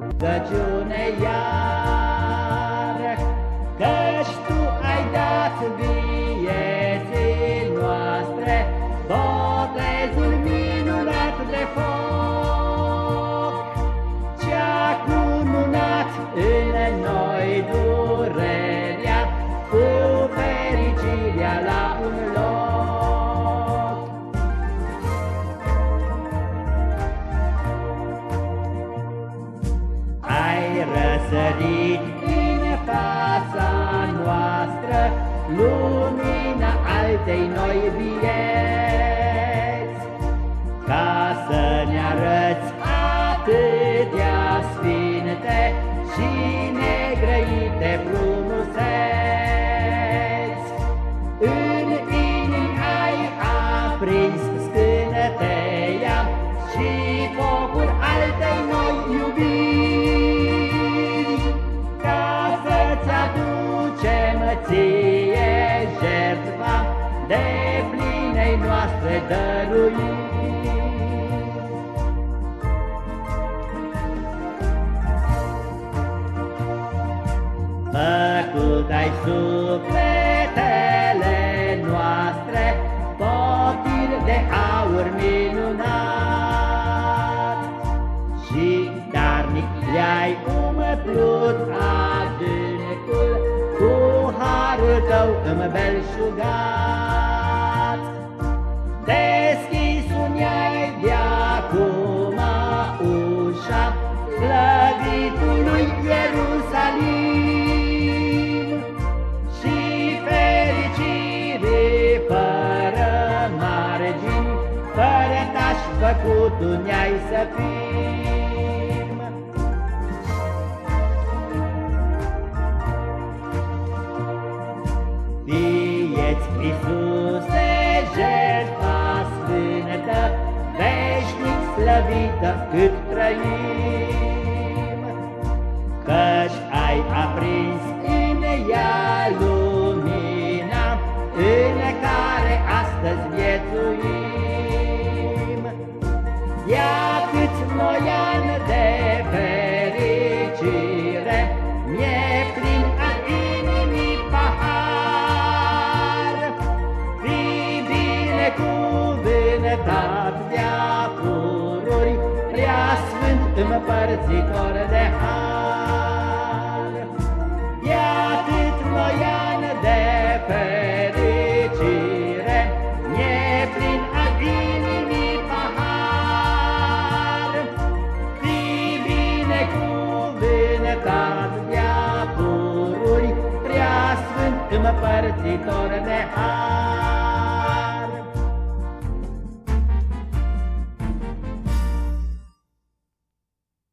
Rugăciune iar, Căci Tu ai dat vieții răsărit în fața noastră Lumina altei noi vieți. Ca să ne arăți atâtea sfinte Și negrăite frumuseți. În inimi ai aprins scânteia Și focul altei noi iubiri De plinei noastre dăruiri. Făcut ai sufletele noastre Potir de aur minunat. Și darnic le-ai umplut adâncul Cu harul tău îmbelșugat făcut tu ne-ai să fim. Fie-ți, Iisuse, jertfa sfântă, Veșnic slăvită cât trăim, Ia cât noi ani de fericire, Mi-e plin al inimii pahar, Fii binecuvântat de-a pururi, Prea sfânt împărțitor de har. Ia de-a